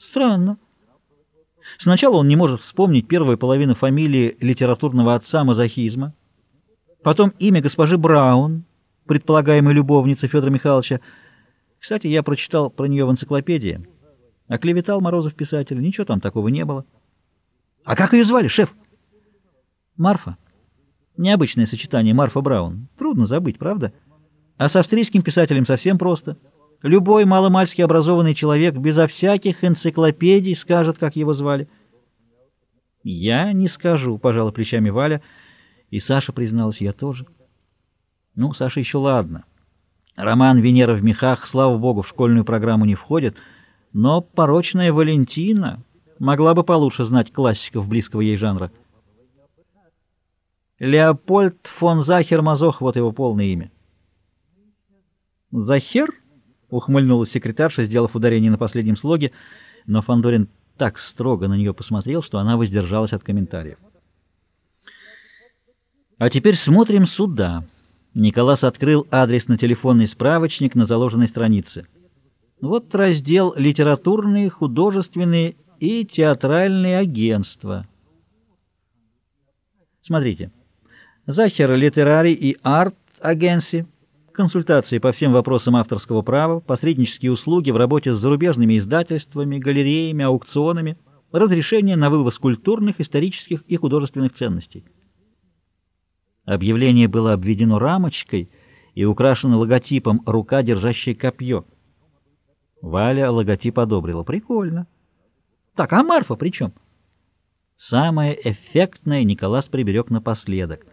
Странно. Сначала он не может вспомнить первую половину фамилии литературного отца мазохизма, потом имя госпожи Браун, предполагаемой любовницы Федора Михайловича. Кстати, я прочитал про нее в энциклопедии. Оклеветал Морозов писатель, ничего там такого не было. А как ее звали, шеф? Марфа. Необычное сочетание Марфа Браун. Трудно забыть, правда? А с австрийским писателем совсем просто. Любой маломальски образованный человек безо всяких энциклопедий скажет, как его звали. «Я не скажу», — пожала плечами Валя, и Саша призналась, я тоже. Ну, Саша еще ладно. Роман «Венера в мехах», слава богу, в школьную программу не входит, но порочная Валентина могла бы получше знать классиков близкого ей жанра. Леопольд фон Захер-Мазох, вот его полное имя. «Захер?» — ухмыльнулась секретарша, сделав ударение на последнем слоге, но Фандорин так строго на нее посмотрел, что она воздержалась от комментариев. А теперь смотрим сюда. Николас открыл адрес на телефонный справочник на заложенной странице. Вот раздел «Литературные, художественные и театральные агентства». Смотрите. Захер Литерари и Арт Агенси консультации по всем вопросам авторского права, посреднические услуги в работе с зарубежными издательствами, галереями, аукционами, разрешение на вывоз культурных, исторических и художественных ценностей. Объявление было обведено рамочкой и украшено логотипом «Рука, держащая копье». Валя логотип одобрила. Прикольно. Так, а Марфа при чем? Самое эффектное Николас приберег напоследок.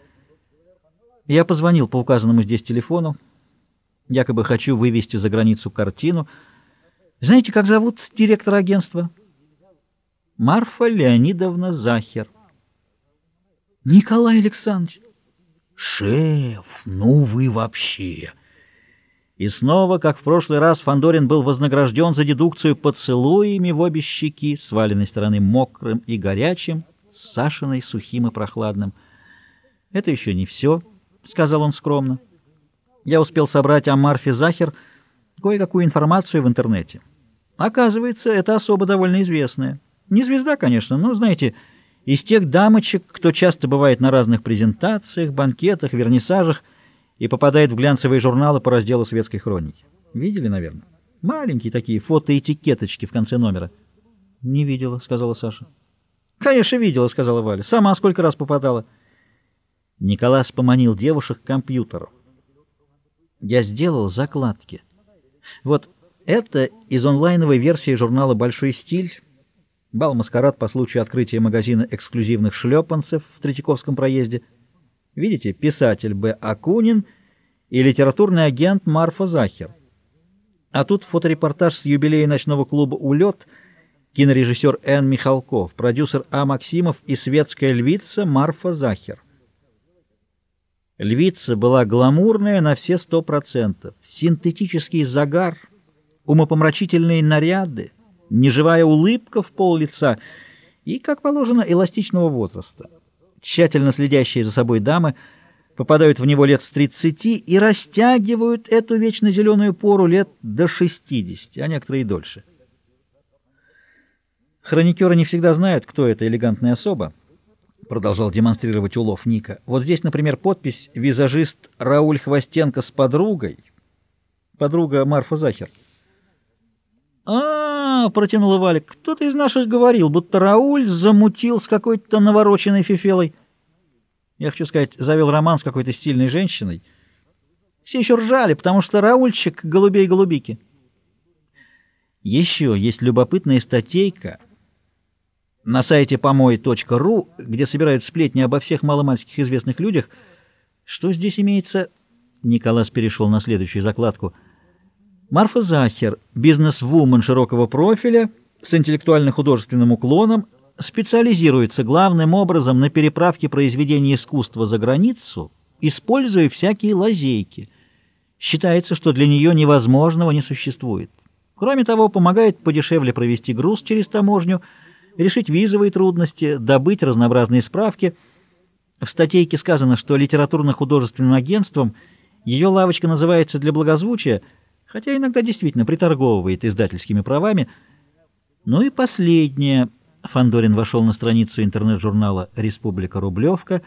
Я позвонил по указанному здесь телефону. Якобы хочу вывести за границу картину. Знаете, как зовут директора агентства? Марфа Леонидовна Захер. Николай Александрович. Шеф, ну вы вообще... И снова, как в прошлый раз, Фандорин был вознагражден за дедукцию поцелуями в обе щеки, с валенной стороны мокрым и горячим, с Сашиной сухим и прохладным. «Это еще не все», — сказал он скромно. Я успел собрать о Марфе Захер кое-какую информацию в интернете. Оказывается, это особо довольно известная. Не звезда, конечно, но, знаете, из тех дамочек, кто часто бывает на разных презентациях, банкетах, вернисажах и попадает в глянцевые журналы по разделу светской хроники. Видели, наверное? Маленькие такие фотоэтикеточки в конце номера. — Не видела, — сказала Саша. — Конечно, видела, — сказала Валя. — Сама сколько раз попадала. Николас поманил девушек к компьютеру. Я сделал закладки. Вот это из онлайновой версии журнала «Большой стиль». Бал-маскарад по случаю открытия магазина эксклюзивных шлепанцев в Третьяковском проезде. Видите, писатель Б. Акунин и литературный агент Марфа Захер. А тут фоторепортаж с юбилея ночного клуба «Улет», кинорежиссер Н. Михалков, продюсер А. Максимов и светская львица Марфа Захер. Львица была гламурная на все сто процентов. Синтетический загар, умопомрачительные наряды, неживая улыбка в пол лица и, как положено, эластичного возраста. Тщательно следящие за собой дамы попадают в него лет с 30 и растягивают эту вечно зеленую пору лет до 60, а некоторые и дольше. Хроникеры не всегда знают, кто эта элегантная особа, продолжал демонстрировать улов Ника. Вот здесь, например, подпись «Визажист Рауль Хвостенко с подругой». Подруга Марфа Захер. а, -а, -а протянула Валя. «Кто-то из наших говорил, будто Рауль замутил с какой-то навороченной фифелой. Я хочу сказать, завел роман с какой-то стильной женщиной. Все еще ржали, потому что Раульчик — голубей-голубики». Еще есть любопытная статейка — на сайте помой.ру, где собирают сплетни обо всех маломальских известных людях, что здесь имеется... Николас перешел на следующую закладку. Марфа Захер, бизнес-вумен широкого профиля, с интеллектуально-художественным уклоном, специализируется главным образом на переправке произведений искусства за границу, используя всякие лазейки. Считается, что для нее невозможного не существует. Кроме того, помогает подешевле провести груз через таможню – решить визовые трудности, добыть разнообразные справки. В статейке сказано, что литературно-художественным агентством ее лавочка называется для благозвучия, хотя иногда действительно приторговывает издательскими правами. Ну и последнее. Фандорин вошел на страницу интернет-журнала «Республика Рублевка»,